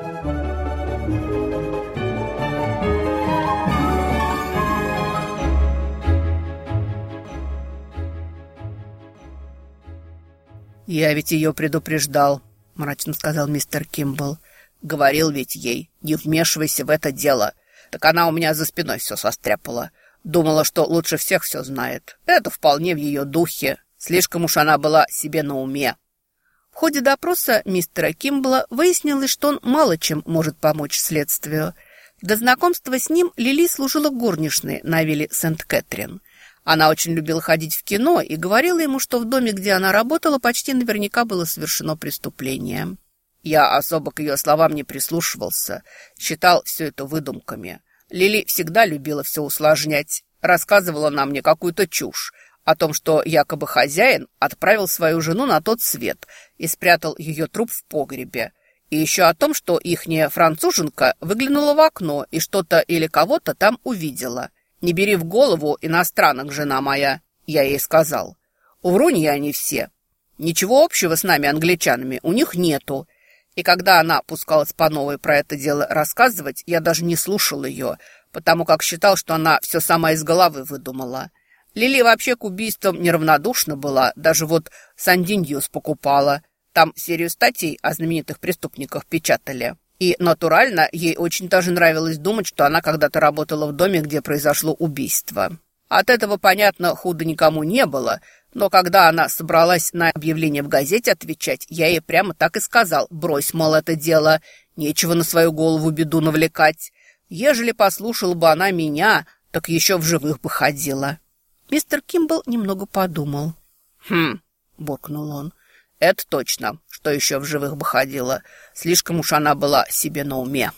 «Я ведь ее предупреждал», — мрачно сказал мистер Кимбл. «Говорил ведь ей, не вмешивайся в это дело. Так она у меня за спиной все состряпала. Думала, что лучше всех все знает. Это вполне в ее духе. Слишком уж она была себе на уме». В ходе допроса мистера Кимбла выяснилось, что он мало чем может помочь следствию. До знакомства с ним Лили служила горничной на вилле Сент-Кэтрин. Она очень любила ходить в кино и говорила ему, что в доме, где она работала, почти наверняка было совершено преступление. Я особо к ее словам не прислушивался, считал все это выдумками. Лили всегда любила все усложнять, рассказывала нам мне какую-то чушь о том, что якобы хозяин отправил свою жену на тот свет и спрятал ее труп в погребе. И еще о том, что ихняя француженка выглянула в окно и что-то или кого-то там увидела. «Не бери в голову иностранок, жена моя», я ей сказал. «Врунья они все. Ничего общего с нами, англичанами, у них нету. И когда она пускалась по новой про это дело рассказывать, я даже не слушал ее, потому как считал, что она все сама из головы выдумала. Лили вообще к убийствам неравнодушна была, даже вот Сандиньюс покупала. Там серию статей о знаменитых преступниках печатали. И, натурально, ей очень даже нравилось думать, что она когда-то работала в доме, где произошло убийство. От этого, понятно, худо никому не было, но когда она собралась на объявление в газете отвечать, я ей прямо так и сказал, брось, мол, это дело, нечего на свою голову беду навлекать. Ежели послушала бы она меня, так еще в живых бы ходила. Мистер Кимбл немного подумал. «Хм», — буркнул он, — «это точно, что еще в живых бы ходила. Слишком уж она была себе на уме».